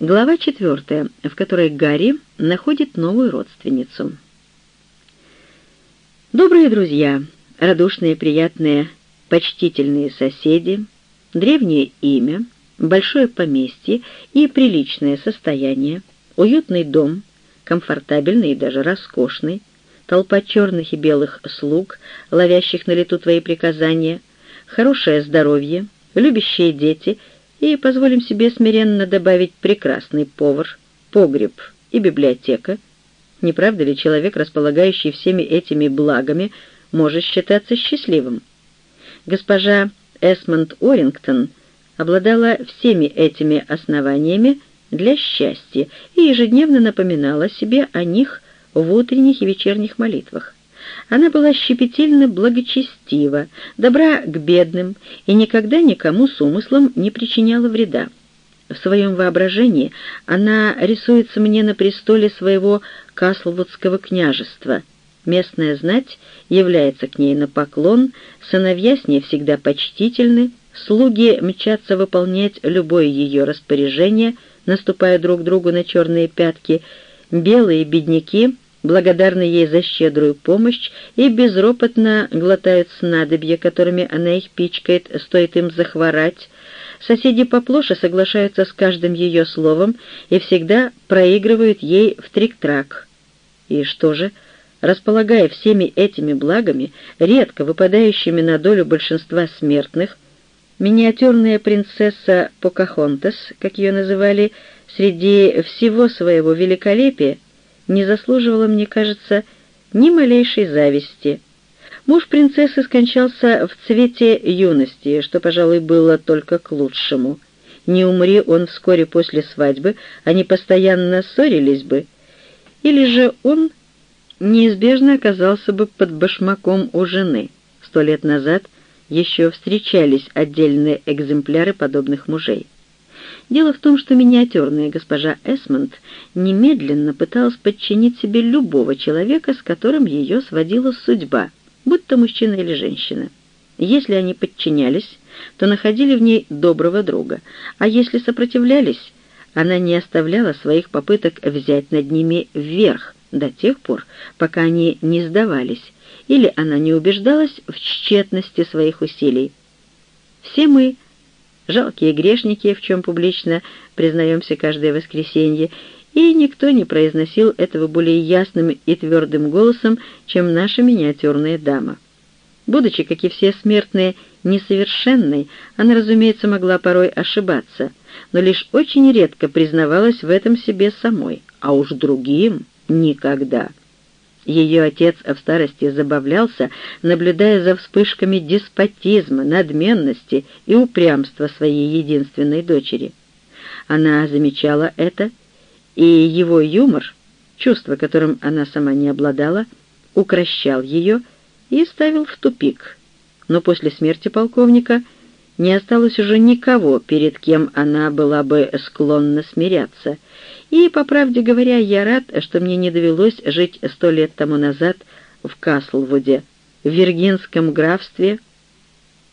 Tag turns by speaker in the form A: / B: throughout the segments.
A: Глава четвертая, в которой Гарри находит новую родственницу. Добрые друзья, радушные, приятные, почтительные соседи, древнее имя, большое поместье и приличное состояние, уютный дом, комфортабельный и даже роскошный, толпа черных и белых слуг, ловящих на лету твои приказания, хорошее здоровье, любящие дети — и позволим себе смиренно добавить прекрасный повар, погреб и библиотека. Не правда ли человек, располагающий всеми этими благами, может считаться счастливым? Госпожа Эсмонд Орингтон обладала всеми этими основаниями для счастья и ежедневно напоминала себе о них в утренних и вечерних молитвах. Она была щепетильно благочестива, добра к бедным и никогда никому с умыслом не причиняла вреда. В своем воображении она рисуется мне на престоле своего Каслвудского княжества. Местная знать является к ней на поклон, сыновья с ней всегда почтительны, слуги мчатся выполнять любое ее распоряжение, наступая друг другу на черные пятки, белые бедняки — благодарны ей за щедрую помощь и безропотно глотают снадобья, которыми она их пичкает, стоит им захворать. Соседи поплоше соглашаются с каждым ее словом и всегда проигрывают ей в трик-трак. И что же, располагая всеми этими благами, редко выпадающими на долю большинства смертных, миниатюрная принцесса Покахонтас, как ее называли, среди всего своего великолепия, не заслуживала, мне кажется, ни малейшей зависти. Муж принцессы скончался в цвете юности, что, пожалуй, было только к лучшему. Не умри он вскоре после свадьбы, они постоянно ссорились бы. Или же он неизбежно оказался бы под башмаком у жены. Сто лет назад еще встречались отдельные экземпляры подобных мужей. Дело в том, что миниатюрная госпожа Эсмонд немедленно пыталась подчинить себе любого человека, с которым ее сводила судьба, будь то мужчина или женщина. Если они подчинялись, то находили в ней доброго друга, а если сопротивлялись, она не оставляла своих попыток взять над ними вверх до тех пор, пока они не сдавались, или она не убеждалась в тщетности своих усилий. Все мы — жалкие грешники, в чем публично признаемся каждое воскресенье, и никто не произносил этого более ясным и твердым голосом, чем наша миниатюрная дама. Будучи, как и все смертные, несовершенной, она, разумеется, могла порой ошибаться, но лишь очень редко признавалась в этом себе самой, а уж другим — никогда. Ее отец в старости забавлялся, наблюдая за вспышками деспотизма, надменности и упрямства своей единственной дочери. Она замечала это, и его юмор, чувство, которым она сама не обладала, укращал ее и ставил в тупик. Но после смерти полковника не осталось уже никого, перед кем она была бы склонна смиряться — и, по правде говоря, я рад, что мне не довелось жить сто лет тому назад в Каслвуде, в Виргинском графстве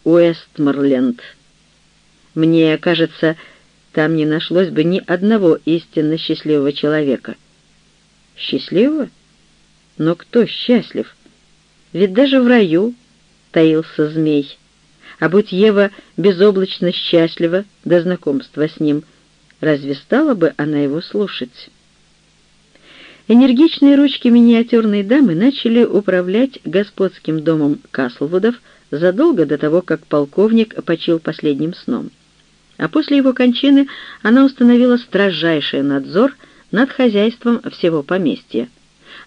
A: Уэстморленд. Мне кажется, там не нашлось бы ни одного истинно счастливого человека. Счастливого? Но кто счастлив? Ведь даже в раю таился змей. А будь Ева безоблачно счастлива до знакомства с ним — Разве стала бы она его слушать? Энергичные ручки миниатюрной дамы начали управлять господским домом Каслвудов задолго до того, как полковник почил последним сном. А после его кончины она установила строжайший надзор над хозяйством всего поместья.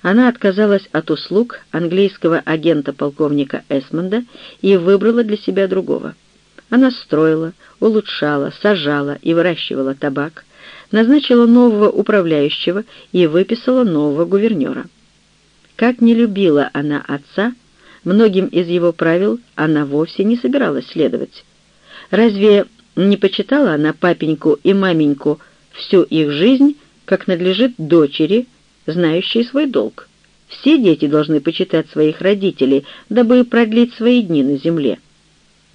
A: Она отказалась от услуг английского агента полковника Эсмонда и выбрала для себя другого. Она строила, улучшала, сажала и выращивала табак, назначила нового управляющего и выписала нового гувернера. Как не любила она отца, многим из его правил она вовсе не собиралась следовать. Разве не почитала она папеньку и маменьку всю их жизнь, как надлежит дочери, знающей свой долг? Все дети должны почитать своих родителей, дабы продлить свои дни на земле.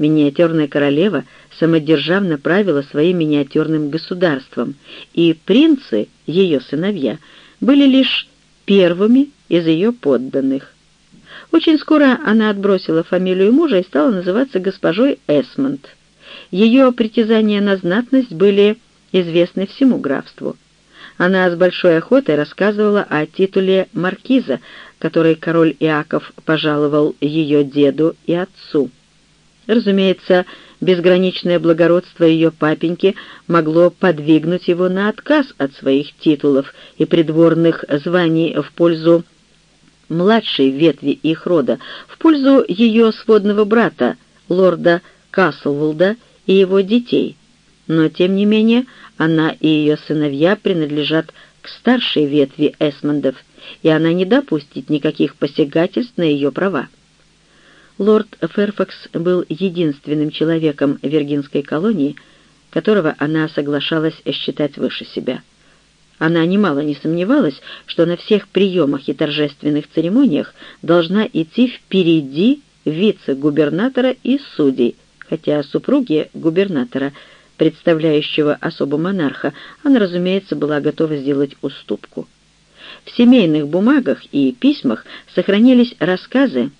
A: Миниатюрная королева самодержавно правила своим миниатюрным государством, и принцы, ее сыновья, были лишь первыми из ее подданных. Очень скоро она отбросила фамилию мужа и стала называться госпожой Эсмонд. Ее притязания на знатность были известны всему графству. Она с большой охотой рассказывала о титуле маркиза, который король Иаков пожаловал ее деду и отцу. Разумеется, безграничное благородство ее папеньки могло подвигнуть его на отказ от своих титулов и придворных званий в пользу младшей ветви их рода, в пользу ее сводного брата, лорда Каслволда и его детей. Но, тем не менее, она и ее сыновья принадлежат к старшей ветви Эсмондов, и она не допустит никаких посягательств на ее права. Лорд Ферфакс был единственным человеком Виргинской колонии, которого она соглашалась считать выше себя. Она немало не сомневалась, что на всех приемах и торжественных церемониях должна идти впереди вице-губернатора и судей, хотя супруги губернатора, представляющего особо монарха, она, разумеется, была готова сделать уступку. В семейных бумагах и письмах сохранились рассказы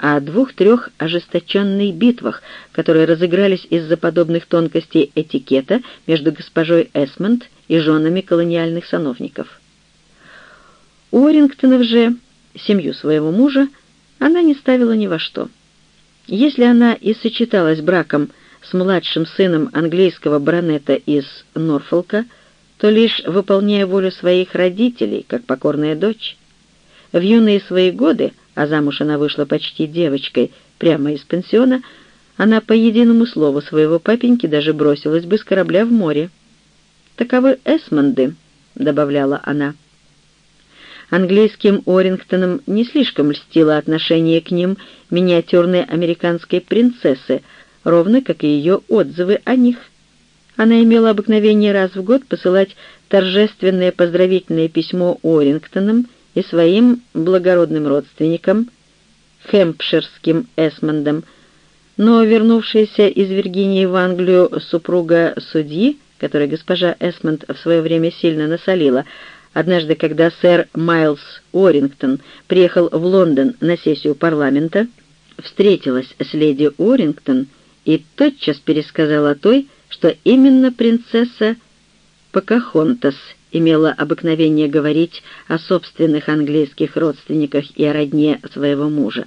A: о двух-трех ожесточенных битвах, которые разыгрались из-за подобных тонкостей этикета между госпожой Эсмонд и женами колониальных сановников. У Орингтонов же, семью своего мужа, она не ставила ни во что. Если она и сочеталась браком с младшим сыном английского баронета из Норфолка, то лишь выполняя волю своих родителей, как покорная дочь. В юные свои годы а замуж она вышла почти девочкой, прямо из пансиона, она по единому слову своего папеньки даже бросилась бы с корабля в море. «Таковы Эсмонды», — добавляла она. Английским Орингтонам не слишком льстило отношение к ним миниатюрной американской принцессы, ровно как и ее отзывы о них. Она имела обыкновение раз в год посылать торжественное поздравительное письмо Орингтонам и своим благородным родственникам, хэмпширским Эсмондом, но вернувшаяся из Виргинии в Англию супруга судьи, которой госпожа Эсмонд в свое время сильно насолила, однажды, когда сэр Майлз Уоррингтон приехал в Лондон на сессию парламента, встретилась с леди Уоррингтон и тотчас пересказала той, что именно принцесса Покахонтас имела обыкновение говорить о собственных английских родственниках и о родне своего мужа.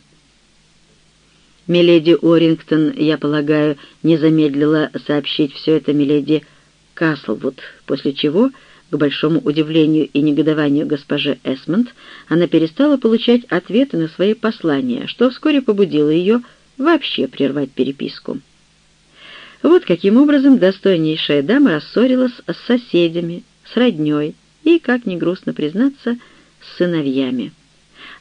A: Миледи Орингтон, я полагаю, не замедлила сообщить все это миледи Каслвуд, после чего, к большому удивлению и негодованию госпожи Эсмонд, она перестала получать ответы на свои послания, что вскоре побудило ее вообще прервать переписку. Вот каким образом достойнейшая дама рассорилась с соседями, с роднёй и, как ни грустно признаться, с сыновьями.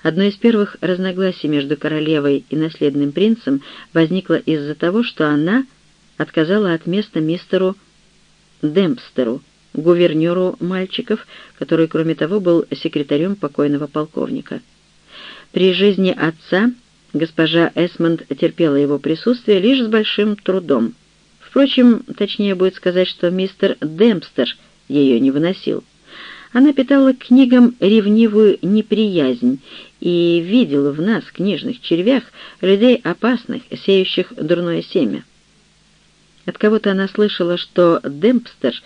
A: Одно из первых разногласий между королевой и наследным принцем возникло из-за того, что она отказала от места мистеру Демпстеру, гувернеру мальчиков, который, кроме того, был секретарем покойного полковника. При жизни отца госпожа Эсмонд терпела его присутствие лишь с большим трудом. Впрочем, точнее будет сказать, что мистер Демпстер — ее не выносил. Она питала книгам ревнивую неприязнь и видела в нас, книжных червях, людей опасных, сеющих дурное семя. От кого-то она слышала, что Демпстер —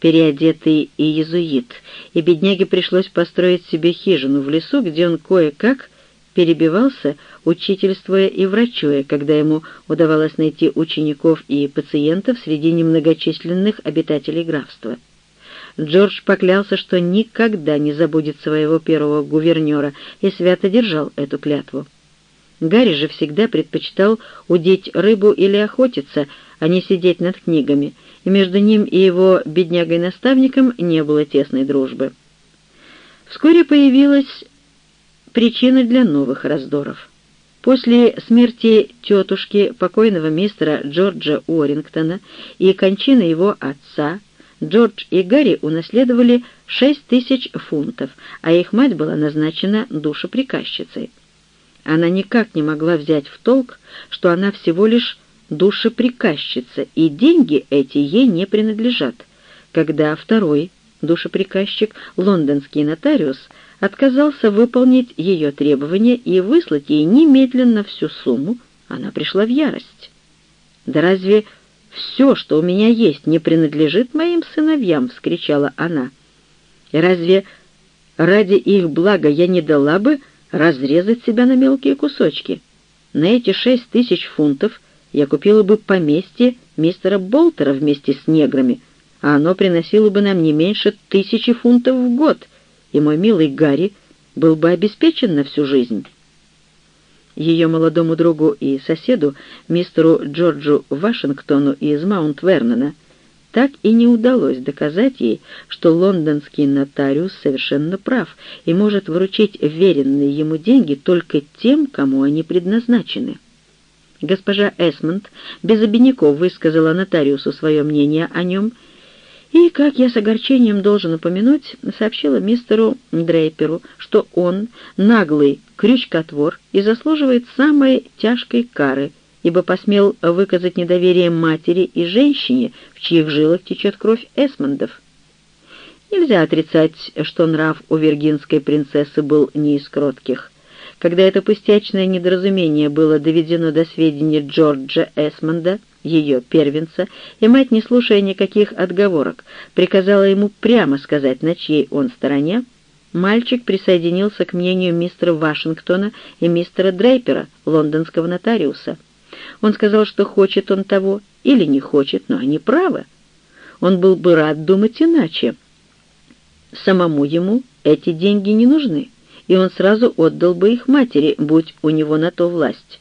A: переодетый и езуит, и бедняге пришлось построить себе хижину в лесу, где он кое-как перебивался, учительствуя и врачуя, когда ему удавалось найти учеников и пациентов среди немногочисленных обитателей графства. Джордж поклялся, что никогда не забудет своего первого гувернера и свято держал эту клятву. Гарри же всегда предпочитал удить рыбу или охотиться, а не сидеть над книгами, и между ним и его беднягой-наставником не было тесной дружбы. Вскоре появилась причина для новых раздоров. После смерти тетушки покойного мистера Джорджа Уоррингтона и кончины его отца Джордж и Гарри унаследовали шесть тысяч фунтов, а их мать была назначена душеприказчицей. Она никак не могла взять в толк, что она всего лишь душеприказчица, и деньги эти ей не принадлежат. Когда второй душеприказчик, лондонский нотариус, отказался выполнить ее требования и выслать ей немедленно всю сумму, она пришла в ярость. «Да разве все, что у меня есть, не принадлежит моим сыновьям?» — вскричала она. «И разве ради их блага я не дала бы разрезать себя на мелкие кусочки? На эти шесть тысяч фунтов я купила бы поместье мистера Болтера вместе с неграми, а оно приносило бы нам не меньше тысячи фунтов в год, и мой милый Гарри был бы обеспечен на всю жизнь». Ее молодому другу и соседу, мистеру Джорджу Вашингтону из Маунт-Вернона, так и не удалось доказать ей, что лондонский нотариус совершенно прав и может вручить веренные ему деньги только тем, кому они предназначены. Госпожа Эсмонд без обиняков высказала нотариусу свое мнение о нем и, как я с огорчением должен упомянуть, сообщила мистеру Дрейперу, что он наглый крючкотвор и заслуживает самой тяжкой кары, ибо посмел выказать недоверие матери и женщине, в чьих жилах течет кровь Эсмондов. Нельзя отрицать, что нрав у виргинской принцессы был не из кротких. Когда это пустячное недоразумение было доведено до сведения Джорджа Эсмонда, ее первенца, и мать, не слушая никаких отговорок, приказала ему прямо сказать, на чьей он стороне, мальчик присоединился к мнению мистера Вашингтона и мистера Дрейпера, лондонского нотариуса. Он сказал, что хочет он того или не хочет, но они правы. Он был бы рад думать иначе. Самому ему эти деньги не нужны, и он сразу отдал бы их матери, будь у него на то власть.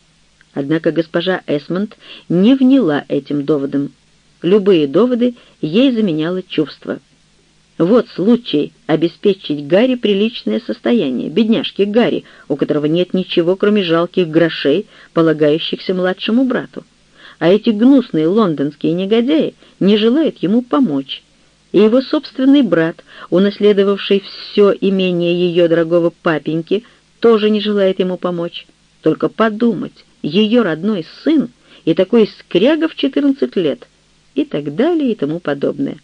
A: Однако госпожа Эсмонд не вняла этим доводом. Любые доводы ей заменяло чувство. Вот случай обеспечить Гарри приличное состояние, бедняжке Гарри, у которого нет ничего, кроме жалких грошей, полагающихся младшему брату. А эти гнусные лондонские негодяи не желают ему помочь. И его собственный брат, унаследовавший все имение ее дорогого папеньки, тоже не желает ему помочь. Только подумать, ее родной сын и такой скряга в 14 лет, и так далее и тому подобное.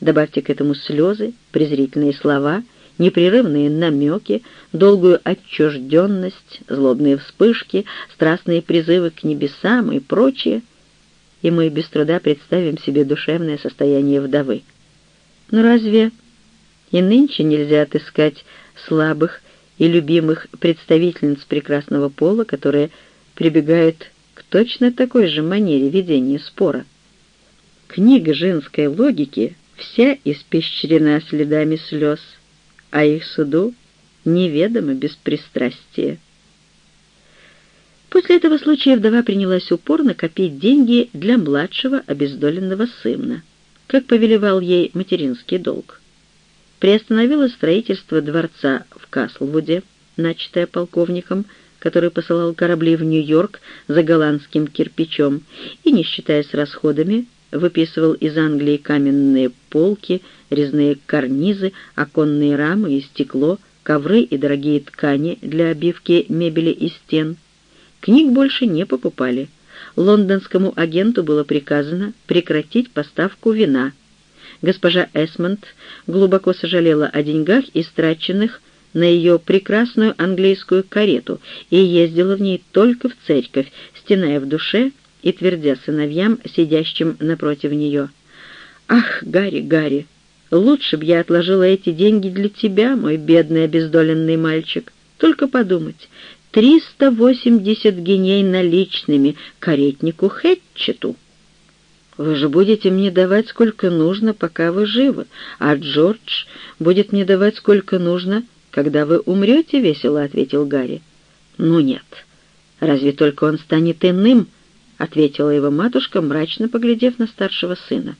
A: Добавьте к этому слезы, презрительные слова, непрерывные намеки, долгую отчужденность, злобные вспышки, страстные призывы к небесам и прочее, и мы без труда представим себе душевное состояние вдовы. Но разве и нынче нельзя отыскать слабых и любимых представительниц прекрасного пола, которые прибегают к точно такой же манере ведения спора. Книга женской логики вся испещрена следами слез, а их суду неведомо беспристрастие. После этого случая вдова принялась упорно копить деньги для младшего обездоленного сына, как повелевал ей материнский долг. Приостановила строительство дворца в Каслвуде, начатое полковником, который посылал корабли в Нью-Йорк за голландским кирпичом, и, не считаясь расходами, выписывал из Англии каменные полки, резные карнизы, оконные рамы и стекло, ковры и дорогие ткани для обивки мебели и стен. Книг больше не покупали. Лондонскому агенту было приказано прекратить поставку вина. Госпожа Эсмонд глубоко сожалела о деньгах, истраченных на ее прекрасную английскую карету и ездила в ней только в церковь, стеная в душе и твердя сыновьям, сидящим напротив нее. «Ах, Гарри, Гарри, лучше б я отложила эти деньги для тебя, мой бедный обездоленный мальчик. Только подумать, триста восемьдесят геней наличными каретнику Хэтчету». Вы же будете мне давать сколько нужно, пока вы живы, а Джордж будет мне давать сколько нужно, когда вы умрете, — весело ответил Гарри. Ну нет, разве только он станет иным, — ответила его матушка, мрачно поглядев на старшего сына.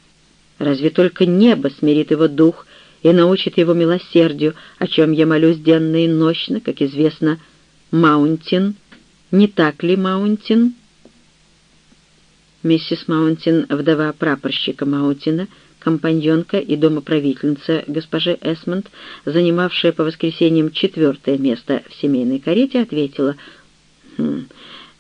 A: Разве только небо смирит его дух и научит его милосердию, о чем я молюсь денно и нощно, как известно, Маунтин. Не так ли, Маунтин? Миссис Маунтин, вдова прапорщика Маунтина, компаньонка и домоправительница госпожи Эсмонд, занимавшая по воскресеньям четвертое место в семейной карете, ответила, «Хм,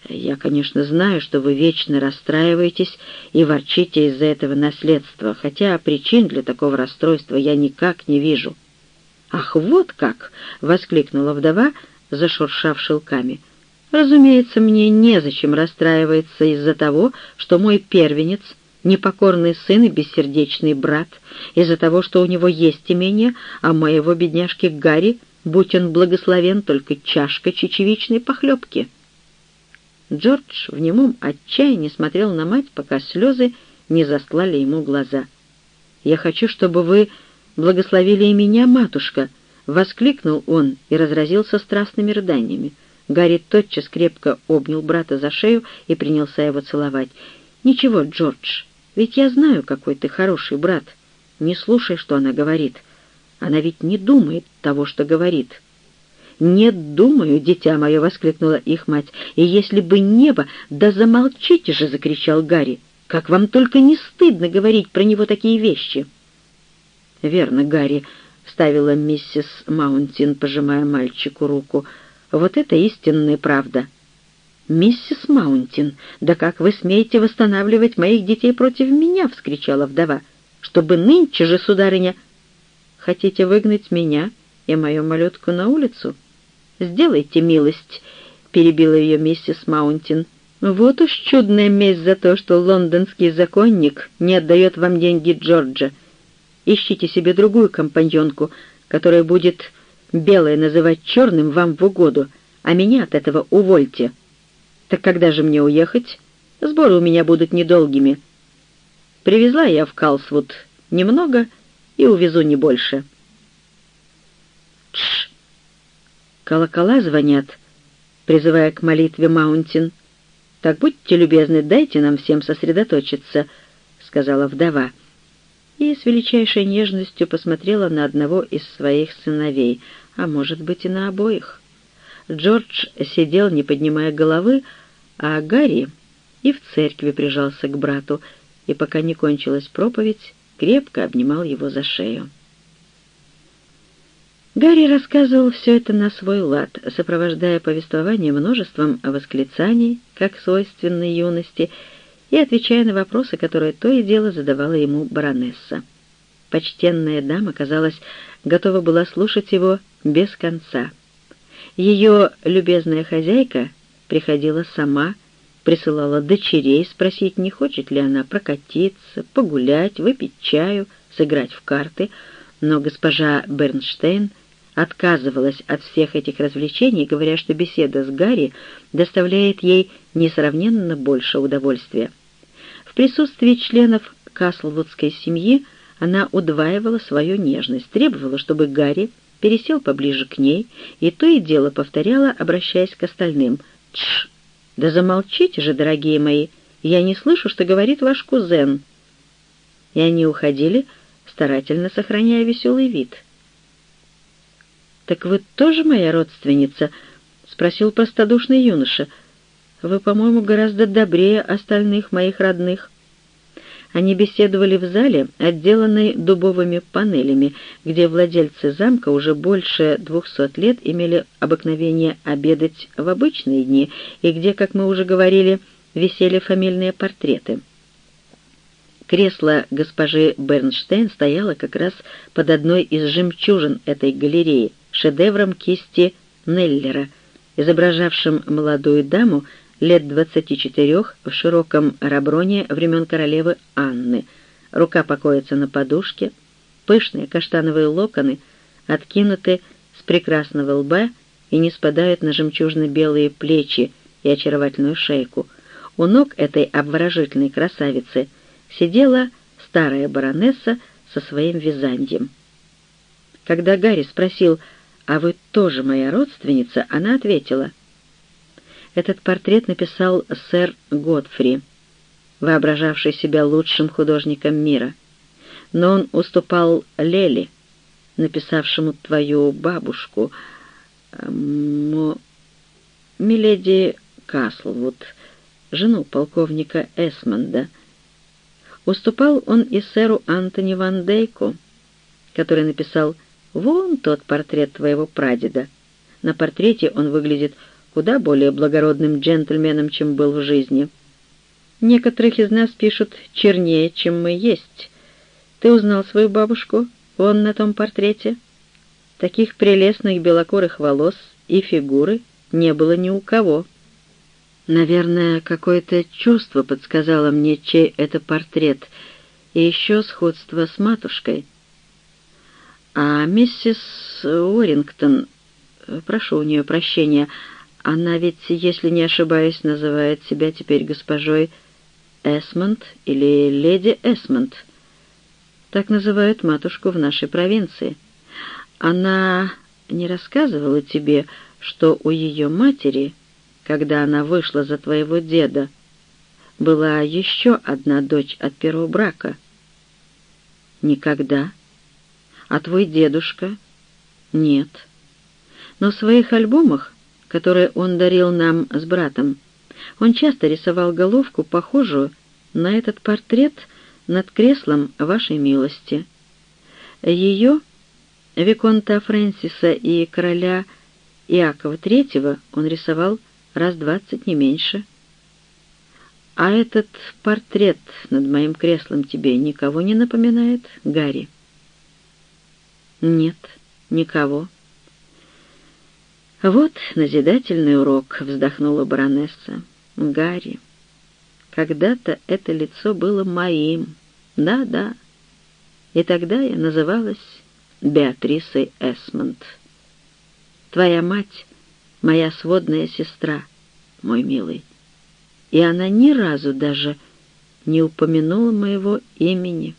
A: Я, конечно, знаю, что вы вечно расстраиваетесь и ворчите из-за этого наследства, хотя причин для такого расстройства я никак не вижу». «Ах, вот как!» — воскликнула вдова, зашуршав шелками. «Разумеется, мне незачем расстраиваться из-за того, что мой первенец — непокорный сын и бессердечный брат, из-за того, что у него есть имение, а моего бедняжки Гарри, будь он благословен, только чашка чечевичной похлебки». Джордж в немом отчаянии смотрел на мать, пока слезы не застлали ему глаза. «Я хочу, чтобы вы благословили и меня, матушка!» — воскликнул он и разразился страстными рыданиями. Гарри тотчас крепко обнял брата за шею и принялся его целовать. «Ничего, Джордж, ведь я знаю, какой ты хороший брат. Не слушай, что она говорит. Она ведь не думает того, что говорит». «Нет, думаю, дитя мое!» — воскликнула их мать. «И если бы небо...» «Да замолчите же!» — закричал Гарри. «Как вам только не стыдно говорить про него такие вещи!» «Верно, Гарри», — вставила миссис Маунтин, пожимая мальчику руку. «Вот это истинная правда». «Миссис Маунтин, да как вы смеете восстанавливать моих детей против меня?» — вскричала вдова. «Чтобы нынче же, сударыня...» «Хотите выгнать меня и мою малютку на улицу?» «Сделайте милость», — перебила ее миссис Маунтин. «Вот уж чудная месть за то, что лондонский законник не отдает вам деньги Джорджа. Ищите себе другую компаньонку, которая будет белое называть черным вам в угоду, а меня от этого увольте. Так когда же мне уехать? Сборы у меня будут недолгими. Привезла я в Калсвуд немного и увезу не больше. Тш! Колокола звонят, призывая к молитве Маунтин. «Так будьте любезны, дайте нам всем сосредоточиться», — сказала вдова и с величайшей нежностью посмотрела на одного из своих сыновей, а может быть и на обоих. Джордж сидел, не поднимая головы, а Гарри и в церкви прижался к брату, и пока не кончилась проповедь, крепко обнимал его за шею. Гарри рассказывал все это на свой лад, сопровождая повествование множеством восклицаний, как свойственной юности, и отвечая на вопросы, которые то и дело задавала ему баронесса. Почтенная дама, казалось, готова была слушать его без конца. Ее любезная хозяйка приходила сама, присылала дочерей спросить, не хочет ли она прокатиться, погулять, выпить чаю, сыграть в карты, но госпожа Бернштейн отказывалась от всех этих развлечений, говоря, что беседа с Гарри доставляет ей несравненно больше удовольствия. В присутствии членов Каслвудской семьи она удваивала свою нежность, требовала, чтобы Гарри пересел поближе к ней и то и дело повторяла, обращаясь к остальным. «Тш! Да замолчите же, дорогие мои! Я не слышу, что говорит ваш кузен!» И они уходили, старательно сохраняя веселый вид — «Так вы тоже моя родственница?» — спросил простодушный юноша. «Вы, по-моему, гораздо добрее остальных моих родных». Они беседовали в зале, отделанной дубовыми панелями, где владельцы замка уже больше двухсот лет имели обыкновение обедать в обычные дни, и где, как мы уже говорили, висели фамильные портреты. Кресло госпожи Бернштейн стояло как раз под одной из жемчужин этой галереи, шедевром кисти Неллера, изображавшим молодую даму лет 24 в широком раброне времен королевы Анны. Рука покоится на подушке, пышные каштановые локоны откинуты с прекрасного лба и не спадают на жемчужно-белые плечи и очаровательную шейку. У ног этой обворожительной красавицы сидела старая баронесса со своим вязаньем. Когда Гарри спросил, «А вы тоже моя родственница?» Она ответила. Этот портрет написал сэр Годфри, воображавший себя лучшим художником мира. Но он уступал Лели, написавшему твою бабушку, Мо... Миледи Каслвуд, жену полковника Эсмонда. Уступал он и сэру Антони Ван Дейку, который написал «Вон тот портрет твоего прадеда. На портрете он выглядит куда более благородным джентльменом, чем был в жизни. Некоторых из нас пишут чернее, чем мы есть. Ты узнал свою бабушку вон на том портрете? Таких прелестных белокурых волос и фигуры не было ни у кого. Наверное, какое-то чувство подсказало мне, чей это портрет, и еще сходство с матушкой. А миссис Уоррингтон, прошу у нее прощения, она ведь, если не ошибаюсь, называет себя теперь госпожой Эсмонд или леди Эсмонд. Так называют матушку в нашей провинции. Она не рассказывала тебе, что у ее матери когда она вышла за твоего деда, была еще одна дочь от первого брака? Никогда. А твой дедушка? Нет. Но в своих альбомах, которые он дарил нам с братом, он часто рисовал головку, похожую на этот портрет над креслом вашей милости. Ее, Виконта Фрэнсиса и короля Иакова III, он рисовал раз двадцать, не меньше. А этот портрет над моим креслом тебе никого не напоминает, Гарри? Нет, никого. Вот назидательный урок, вздохнула баронесса. Гарри, когда-то это лицо было моим. Да-да. И тогда я называлась Беатрисой Эсмонд. Твоя мать моя сводная сестра, мой милый. И она ни разу даже не упомянула моего имени.